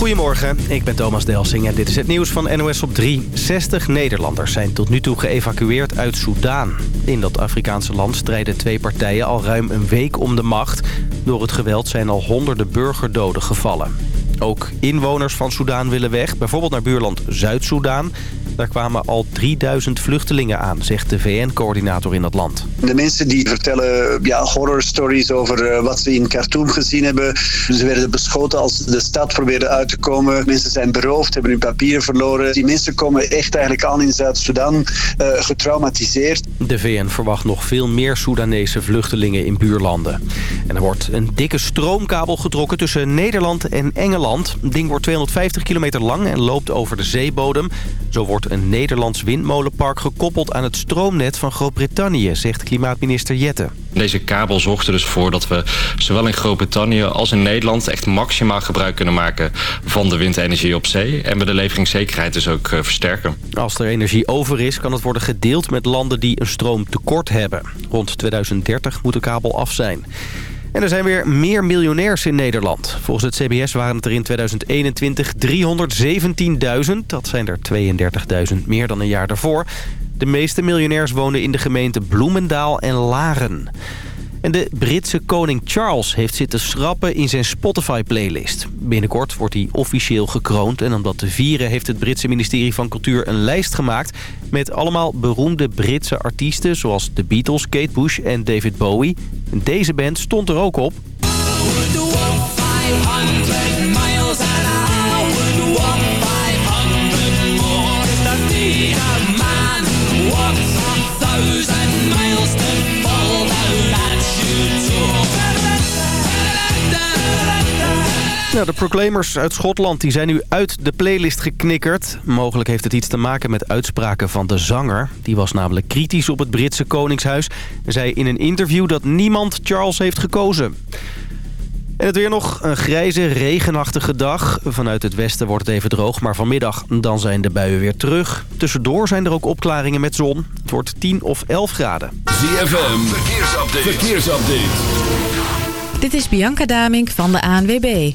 Goedemorgen, ik ben Thomas Delsing en dit is het nieuws van NOS op 3. 60 Nederlanders zijn tot nu toe geëvacueerd uit Soudaan. In dat Afrikaanse land strijden twee partijen al ruim een week om de macht. Door het geweld zijn al honderden burgerdoden gevallen. Ook inwoners van Soudaan willen weg, bijvoorbeeld naar buurland Zuid-Soedan. Daar kwamen al 3000 vluchtelingen aan, zegt de VN-coördinator in dat land. De mensen die vertellen ja, horror stories over eh, wat ze in Khartoum gezien hebben. Ze werden beschoten als ze de stad probeerden uit te komen. Mensen zijn beroofd, hebben hun papieren verloren. Die mensen komen echt eigenlijk aan in Zuid-Soedan uh, getraumatiseerd. De VN verwacht nog veel meer Soedanese vluchtelingen in buurlanden. En er wordt een dikke stroomkabel getrokken tussen Nederland en Engeland. Het ding wordt 250 kilometer lang en loopt over de zeebodem. Zo wordt een Nederlands windmolenpark gekoppeld aan het stroomnet van Groot-Brittannië, zegt klimaatminister Jette. Deze kabel zorgt er dus voor dat we zowel in Groot-Brittannië als in Nederland echt maximaal gebruik kunnen maken van de windenergie op zee. En we de leveringszekerheid dus ook uh, versterken. Als er energie over is, kan het worden gedeeld met landen die een stroomtekort hebben. Rond 2030 moet de kabel af zijn. En er zijn weer meer miljonairs in Nederland. Volgens het CBS waren het er in 2021 317.000. Dat zijn er 32.000 meer dan een jaar daarvoor. De meeste miljonairs wonen in de gemeenten Bloemendaal en Laren. En de Britse koning Charles heeft zitten schrappen in zijn Spotify-playlist. Binnenkort wordt hij officieel gekroond. En om dat te vieren heeft het Britse ministerie van Cultuur een lijst gemaakt... met allemaal beroemde Britse artiesten... zoals de Beatles, Kate Bush en David Bowie. Deze band stond er ook op. De Proclaimers uit Schotland die zijn nu uit de playlist geknikkerd. Mogelijk heeft het iets te maken met uitspraken van de zanger. Die was namelijk kritisch op het Britse Koningshuis... en zei in een interview dat niemand Charles heeft gekozen. En het weer nog een grijze, regenachtige dag. Vanuit het westen wordt het even droog, maar vanmiddag dan zijn de buien weer terug. Tussendoor zijn er ook opklaringen met zon. Het wordt 10 of 11 graden. ZFM, verkeersupdate. Dit is Bianca Damink van de ANWB.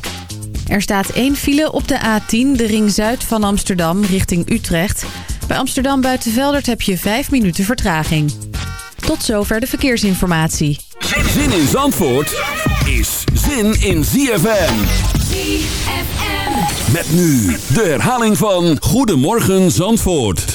Er staat één file op de A10, de ring zuid van Amsterdam, richting Utrecht. Bij Amsterdam Buitenveldert heb je 5 minuten vertraging. Tot zover de verkeersinformatie. Zin in Zandvoort is zin in ZFM. ZFM. Met nu de herhaling van Goedemorgen Zandvoort.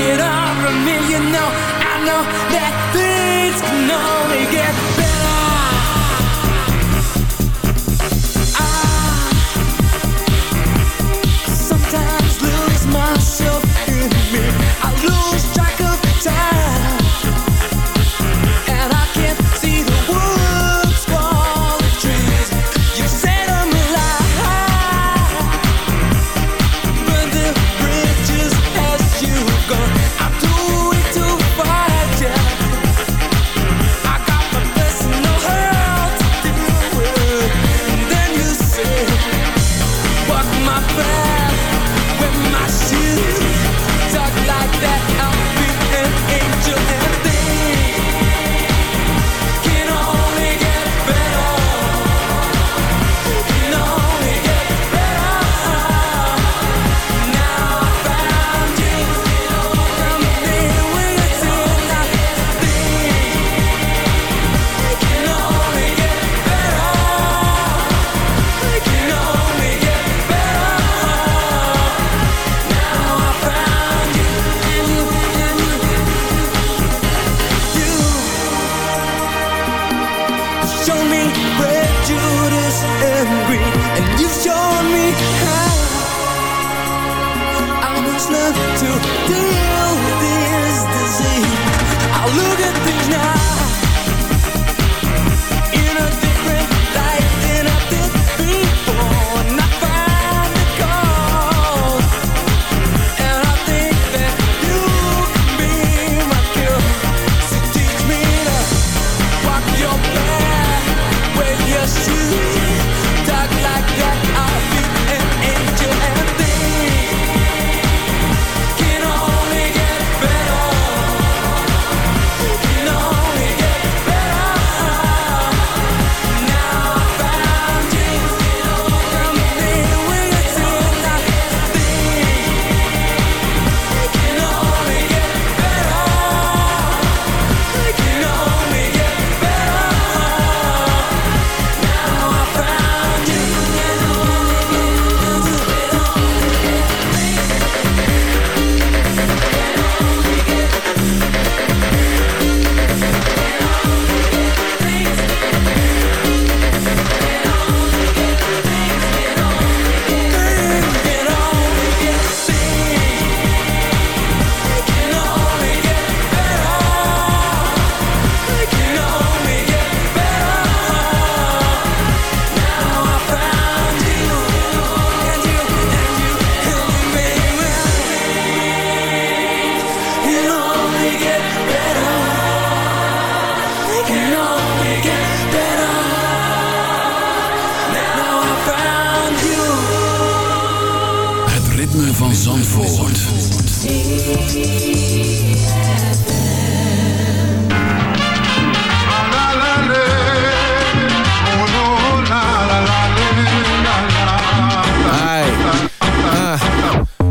it all from me You know I know that things can only get better. I sometimes lose myself in me. I lose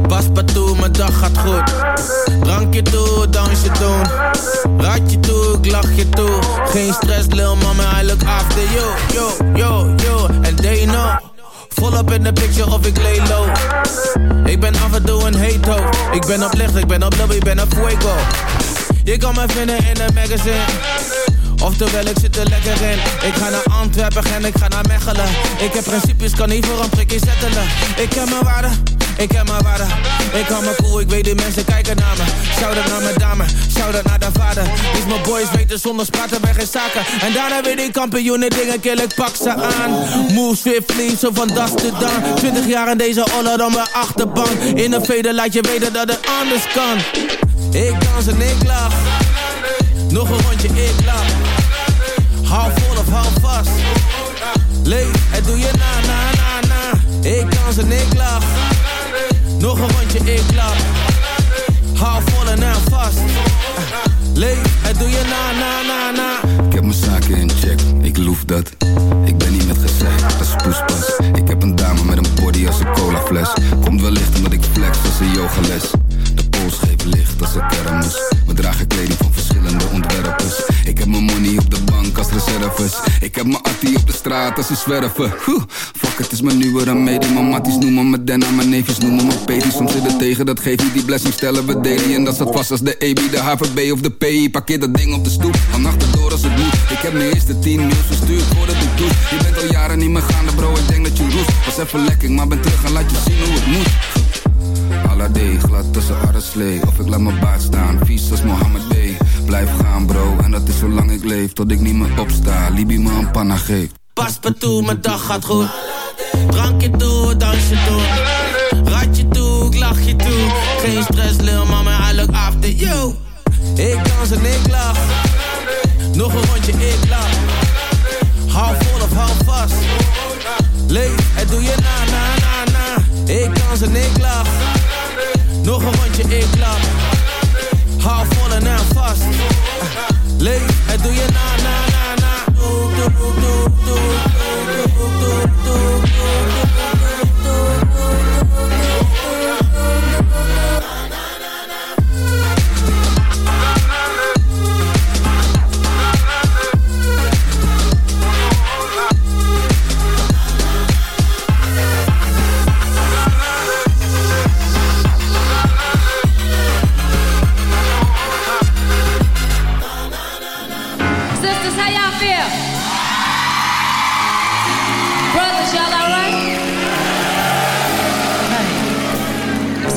pas maar toe, mijn dag gaat goed. Drankje toe, dansje doen. Ik lach je toe. Geen stress, lil mama, I look after you. Yo, yo, yo, and they know. Volop in de picture of ik lay low. Ik ben af en toe een hate ho. Ik ben op licht, ik ben op lobby, ik ben op fuego. Je kan me vinden in een magazine. Oftewel, ik zit er lekker in. Ik ga naar Antwerpen en ik ga naar Mechelen. Ik heb principes, kan niet voor een prikje zettelen. Ik ken mijn waarde, ik ken mijn waarde. Ik hou me cool, ik weet die mensen kijken naar me. Shout-out naar mijn dame, shout-out naar de vader. Dus mijn boys weten zonder spraten bij geen zaken. En daarna weer die kampioenen dingen kill, ik pak ze aan. Move swiftly, zo van das te dan. 20 jaar in deze honor dan mijn achterbank. In de veder laat je weten dat het anders kan. Ik dans en ik lach. Nog een rondje, ik lach. Hou vol of hou vast. Leef, nog een rondje, ik klaar. Haal vol en aan vast. Leef, het doe je na, na, na, na. Ik heb mijn zaken in check, ik loef dat. Ik ben niet met gezegd, dat is poespas. Ik heb een dame met een body als een colafles. Komt wellicht omdat ik flex als een yogales de pols licht als een kermis. We dragen kleding van verschillende ontwerpers. Ik heb mijn money op de bank als reserves. Ik heb mijn attie op de straat als ze zwerven. Fuck, het is mijn nieuwe remedie. Mijn matties noemen me Denna, mijn neefjes noemen me Pedi. Soms zit tegen, dat geeft niet die blessing stellen we daily. En dat staat vast als de EB, de HVB of de PI. Parkeer dat ding op de stoep, van achterdoor als het moet. Ik heb mijn eerste tien mails verstuurd voordat ik doe. Je bent al jaren niet meer gaande bro, ik denk dat je roest. Was even lekker, maar ben terug en laat je zien hoe het moet. Glad tussen arreslee Of ik laat mijn baard staan, vies als Mohammed B Blijf gaan bro, en dat is zolang ik leef Tot ik niet meer opsta, Libi me een panna geeft Pas toe, mijn dag gaat goed. Drankje toe, dansje toe. Ratje toe, ik lach je toe. Geen stress, lil mama, I look after you. Ik dans en ik lach. Nog een rondje, ik lach. Hou vol of hou vast. Leef, het doe je na, na, na, na. Ik dans en ik lach. Nog een rondje, ik lach. Hou vol en aan vast. Leef, het doe je na, na, na, na. Doe, doe, doe, doe, doe, doe,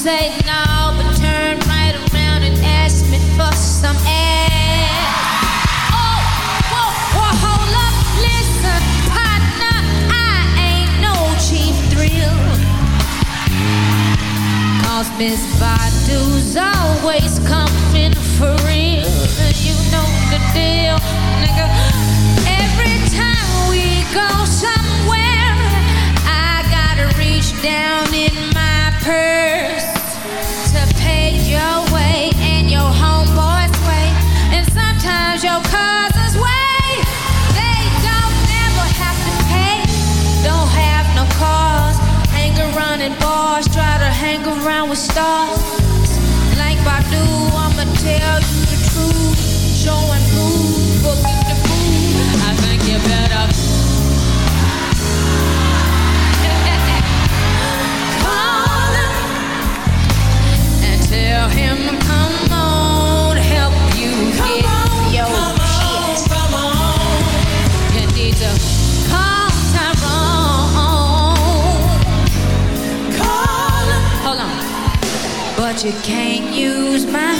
say no, but turn right around and ask me for some ass. Oh, whoa, whoa, hold up, listen, partner, I ain't no cheap thrill. Cause Miss Badu's always coming you can't use my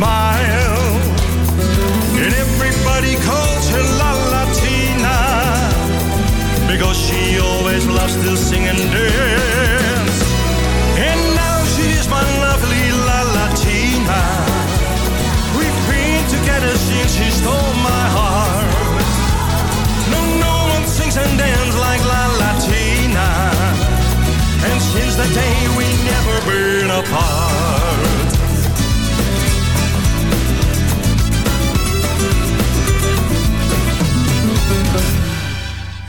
she smiled. And everybody calls her La Latina because she always loves to sing and dance. And now she's my lovely La Latina. We've been together since she stole my heart. No, no one sings and dances like La Latina. And since that day we never been apart.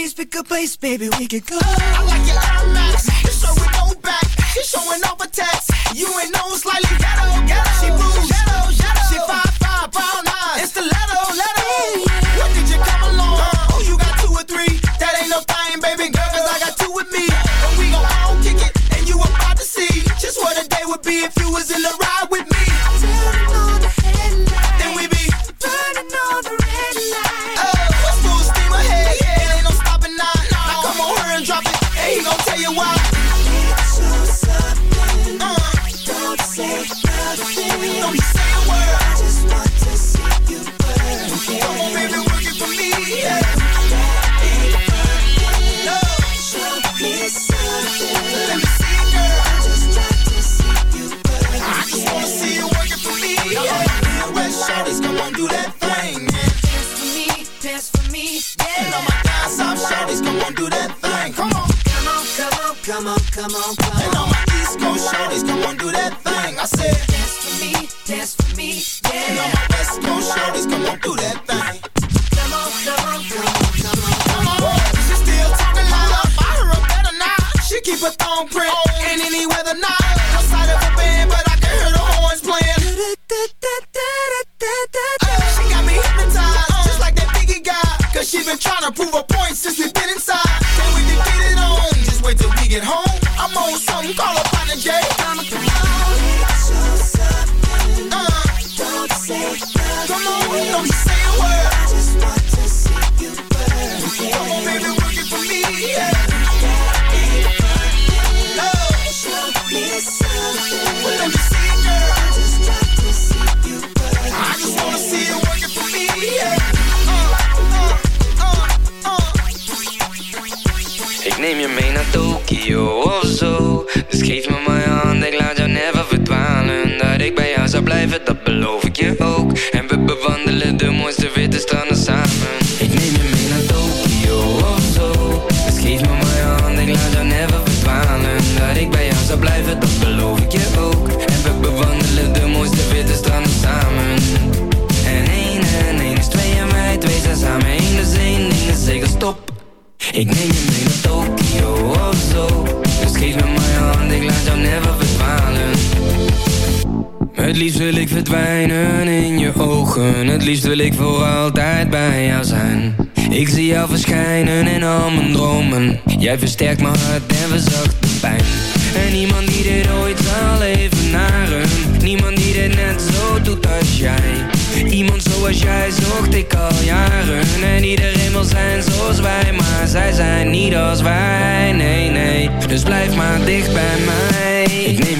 place, pick a place, baby, we could go. I like your loud laugh. You show it no back. You showing off a text. You ain't no slightly ghetto, ghetto. She rude, ghetto, ghetto. She five five brown eyes. It's the leto, leto. What did you come along? Uh, oh, you got two or three. That ain't no thing, baby girl, cause I got two with me. And we gon' all kick it, and you about to see just what a day would be if you was in the escape my mind. jou verschijnen in al mijn dromen. Jij versterkt mijn hart en verzacht de pijn. En niemand die dit ooit zal evenaren. Niemand die dit net zo doet als jij. Iemand zoals jij zocht ik al jaren. En iedereen wil zijn zoals wij Maar zij zijn niet als wij, nee, nee. Dus blijf maar dicht bij mij.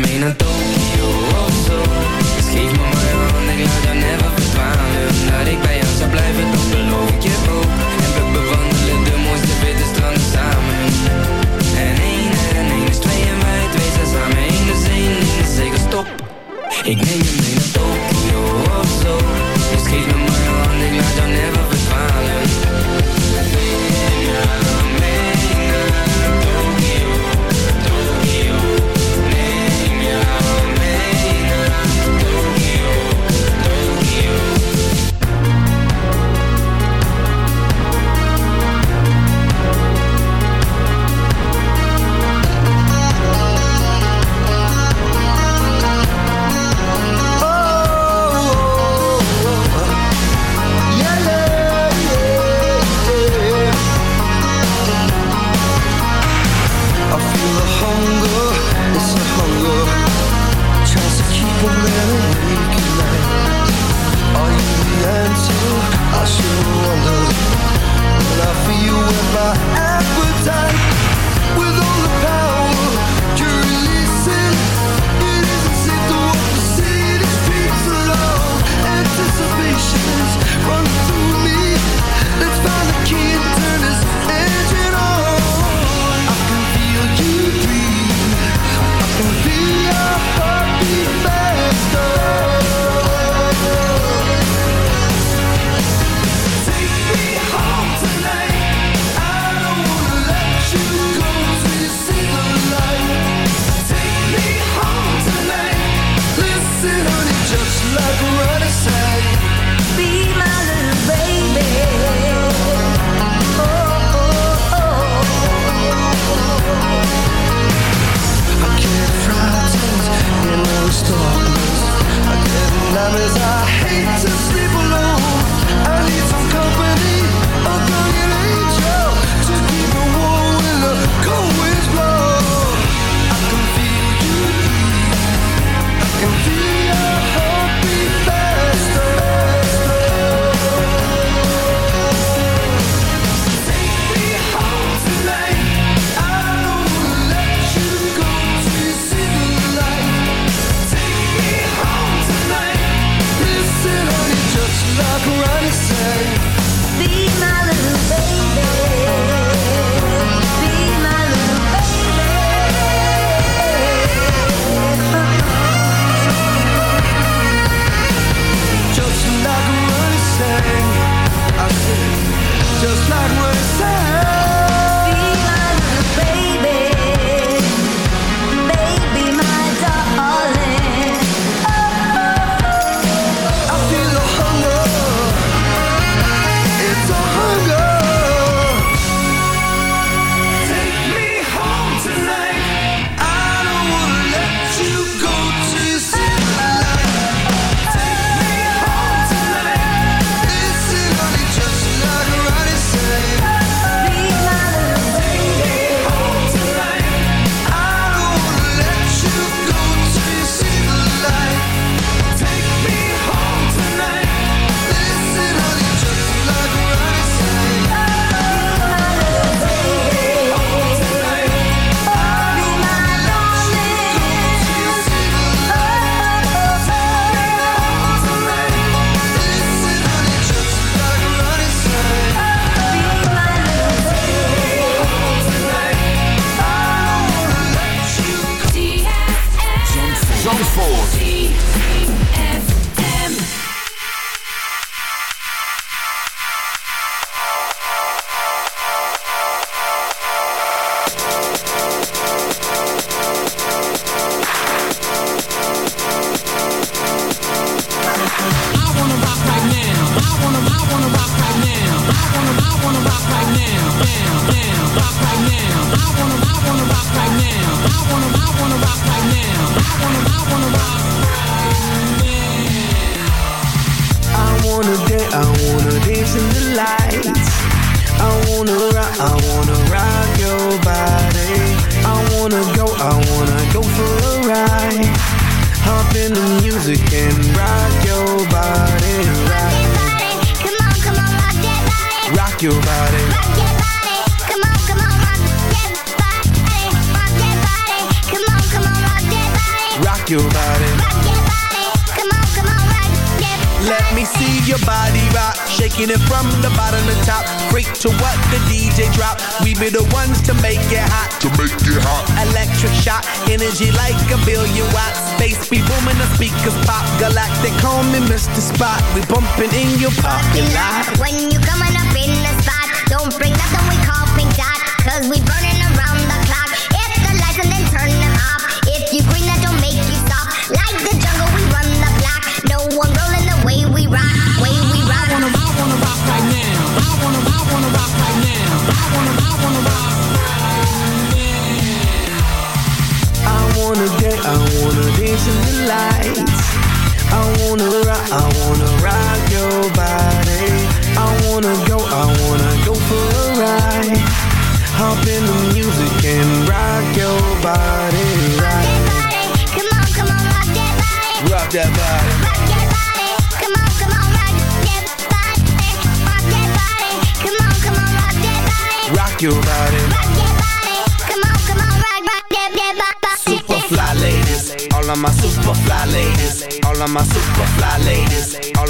Ik neem my super fly ladies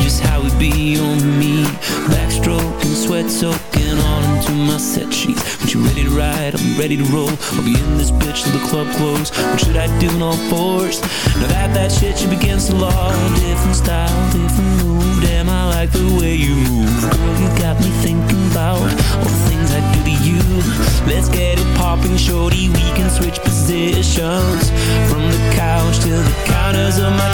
just how we be on me. Backstroke and sweat soaking all into my set sheets. When you ready to ride, I'm ready to roll. I'll be in this bitch till the club close. What should I do in all fours? Now that that shit should against the law. Different style, different move. Damn, I like the way you move. Girl, you got me thinking about All the things I do to you. Let's get it popping, shorty. We can switch positions. From the couch to the counters of my